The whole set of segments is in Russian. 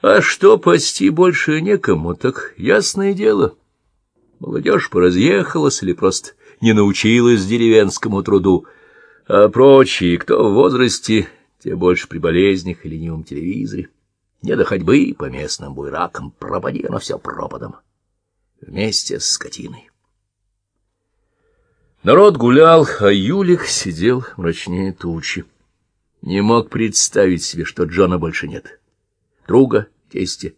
А что пасти больше некому, так ясное дело. Молодежь поразъехалась или просто не научилась деревенскому труду, а прочие, кто в возрасте, те больше при болезнях и ленивом телевизоре. Не до ходьбы по местным буйракам, пропади оно все пропадом. Вместе с скотиной. Народ гулял, а Юлик сидел мрачнее тучи. Не мог представить себе, что Джона больше нет. Друга, тестя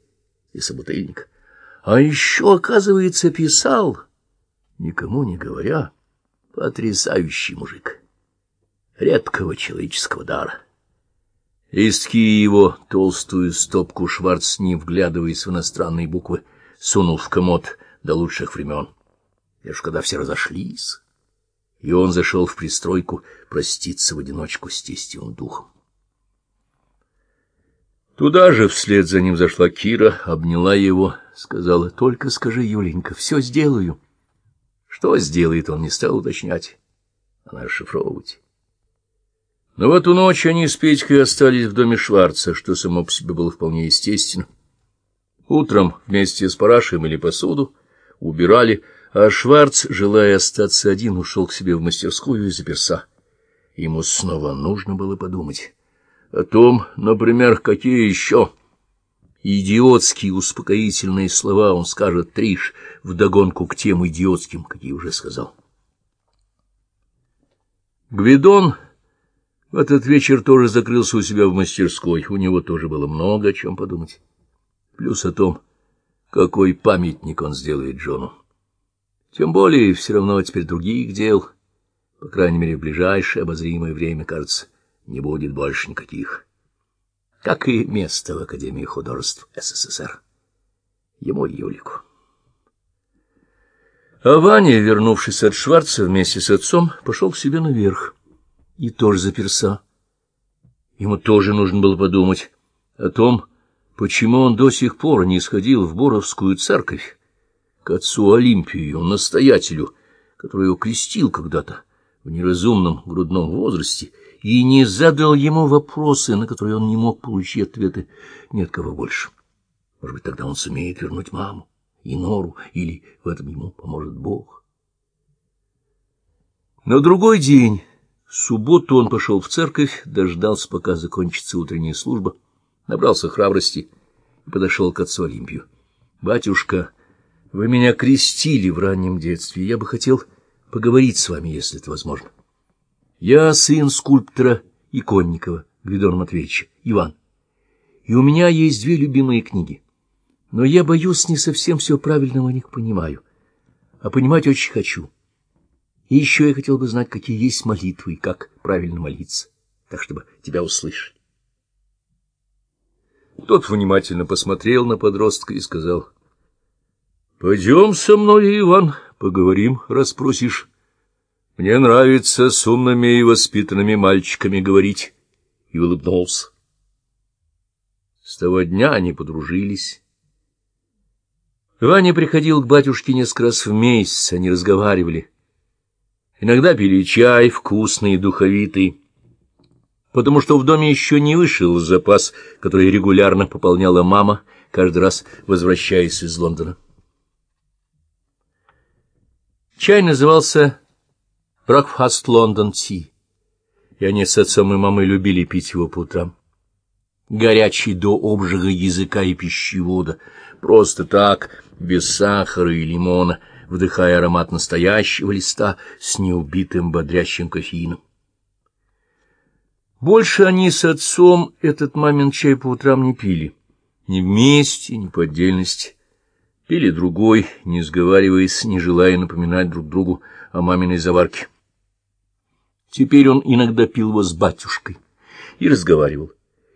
и собутыльника. А еще, оказывается, писал, никому не говоря, потрясающий мужик. Редкого человеческого дара. Листки его, толстую стопку Шварц, не вглядываясь в иностранные буквы, сунул в комод до лучших времен. Лишь когда все разошлись, и он зашел в пристройку проститься в одиночку с тестевым духом. Туда же вслед за ним зашла Кира, обняла его, сказала, — Только скажи, Юленька, все сделаю. Что сделает, он не стал уточнять, а расшифровывать. Но в эту ночь они с Петькой остались в доме Шварца, что само по себе было вполне естественно. Утром вместе с Парашей мыли посуду, убирали, а Шварц, желая остаться один, ушел к себе в мастерскую и заперся. Ему снова нужно было подумать о том, например, какие еще идиотские успокоительные слова он скажет Триш вдогонку к тем идиотским, какие уже сказал. Гвидон в этот вечер тоже закрылся у себя в мастерской, у него тоже было много о чем подумать. Плюс о том, какой памятник он сделает Джону. Тем более, все равно теперь других дел, по крайней мере, в ближайшее обозримое время, кажется, не будет больше никаких. Как и место в Академии художеств СССР. Ему Юлику. А Ваня, вернувшись от Шварца вместе с отцом, пошел к себе наверх и тоже заперся. Ему тоже нужно было подумать о том, почему он до сих пор не сходил в Боровскую церковь, к отцу Олимпию, настоятелю, который его крестил когда-то в неразумном грудном возрасте, и не задал ему вопросы, на которые он не мог получить ответы Нет кого больше. Может быть, тогда он сумеет вернуть маму и Нору, или в этом ему поможет Бог. На другой день, в субботу, он пошел в церковь, дождался, пока закончится утренняя служба, набрался храбрости и подошел к отцу Олимпию. — Батюшка, вы меня крестили в раннем детстве, я бы хотел поговорить с вами, если это возможно. Я сын скульптора Иконникова, Гвидона Матвеевича, Иван. И у меня есть две любимые книги. Но я боюсь, не совсем все правильно о них понимаю. А понимать очень хочу. И еще я хотел бы знать, какие есть молитвы и как правильно молиться, так чтобы тебя услышали. Тот внимательно посмотрел на подростка и сказал, — Пойдем со мной, Иван, поговорим, расспросишь. Мне нравится с умными и воспитанными мальчиками говорить. И улыбнулся. С того дня они подружились. Ваня приходил к батюшке несколько раз в месяц, они разговаривали. Иногда пили чай, вкусный и духовитый, потому что в доме еще не вышел запас, который регулярно пополняла мама, каждый раз возвращаясь из Лондона. Чай назывался Бракфаст Лондон Ти. И они с отцом и мамой любили пить его по утрам. Горячий до обжига языка и пищевода. Просто так, без сахара и лимона, вдыхая аромат настоящего листа с неубитым бодрящим кофеином. Больше они с отцом этот мамин чай по утрам не пили. Ни вместе, ни по отдельности. Пили другой, не сговариваясь, не желая напоминать друг другу о маминой заварке. Теперь он иногда пил его с батюшкой и разговаривал.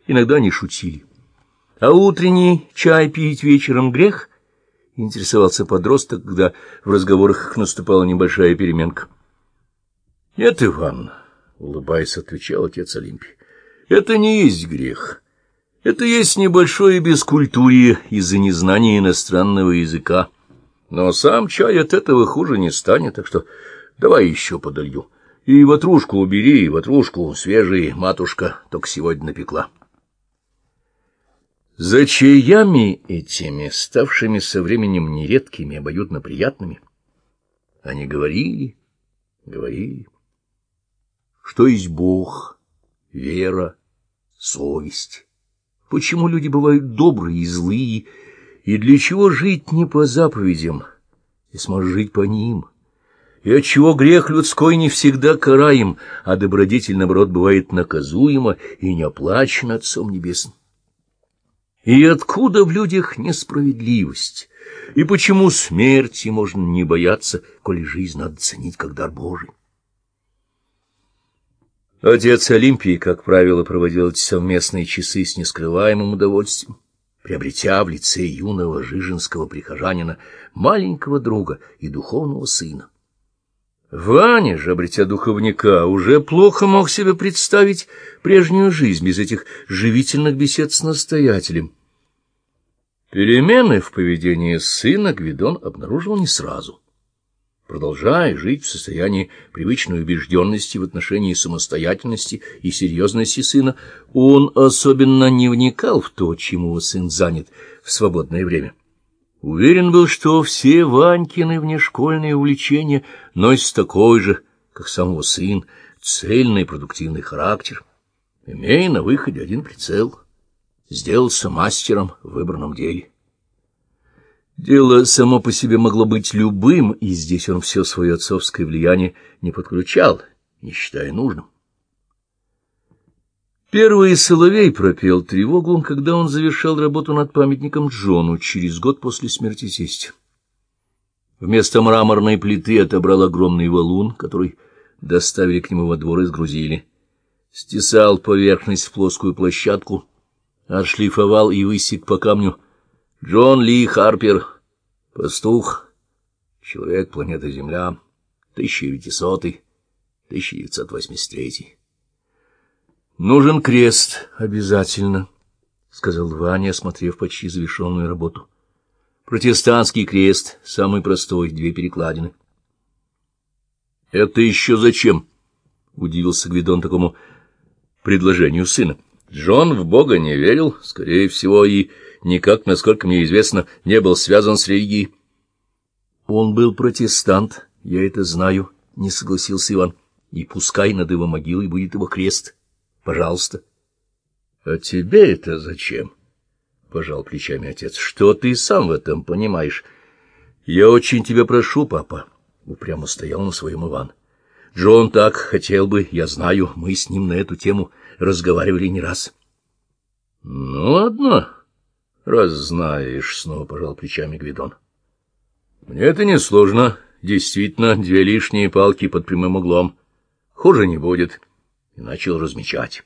Иногда они шутили. А утренний чай пить вечером грех? Интересовался подросток, когда в разговорах их наступала небольшая переменка. — Нет, Иван, — улыбаясь, отвечал отец Олимпий, — это не есть грех. Это есть небольшое бескультурье из-за незнания иностранного языка. Но сам чай от этого хуже не станет, так что давай еще подолью. И ватрушку убери, ватрушку свежий, матушка только сегодня напекла. За чаями этими, ставшими со временем нередкими, обоюдно приятными, они говорили, говорили, что есть Бог, вера, совесть, почему люди бывают добрые и злые, и для чего жить не по заповедям, и сможешь жить по ним, и отчего грех людской не всегда караем, а добродетель, наоборот, бывает наказуема и не оплачена Отцом Небесным. И откуда в людях несправедливость? И почему смерти можно не бояться, коли жизнь надо ценить как дар Божий? Отец Олимпии, как правило, проводил эти совместные часы с нескрываемым удовольствием, приобретя в лице юного жиженского прихожанина маленького друга и духовного сына. Ваня же, обретя духовника, уже плохо мог себе представить прежнюю жизнь без этих живительных бесед с настоятелем. Перемены в поведении сына Гвидон обнаружил не сразу. Продолжая жить в состоянии привычной убежденности в отношении самостоятельности и серьезности сына, он особенно не вникал в то, чему сын занят в свободное время. Уверен был, что все Ванькины внешкольные увлечения носят такой же, как сам его сын, цельный и продуктивный характер, имея на выходе один прицел, сделался мастером в выбранном деле. Дело само по себе могло быть любым, и здесь он все свое отцовское влияние не подключал, не считая нужным. Первый Соловей пропел тревогу, когда он завершал работу над памятником Джону через год после смерти тестя. Вместо мраморной плиты отобрал огромный валун, который доставили к нему во двор и сгрузили. Стесал поверхность в плоскую площадку, отшлифовал и высек по камню Джон Ли Харпер, пастух, человек планеты Земля, 1900-1983. Нужен крест обязательно, — сказал Ваня, осмотрев почти завершенную работу. Протестантский крест, самый простой, две перекладины. — Это еще зачем? — удивился Гвидон такому предложению сына. Джон в Бога не верил, скорее всего, и никак, насколько мне известно, не был связан с религией. — Он был протестант, я это знаю, — не согласился Иван. — И пускай над его могилой будет его крест. — Пожалуйста. — А тебе это зачем? — пожал плечами отец. — Что ты сам в этом понимаешь? — Я очень тебя прошу, папа, — упрямо стоял на своем Иван. — Джон так хотел бы, я знаю, мы с ним на эту тему разговаривали не раз. — Ну, ладно, раз знаешь, — снова пожал плечами Гвидон. — Мне это несложно. Действительно, две лишние палки под прямым углом. Хуже не будет. — и начал размечать.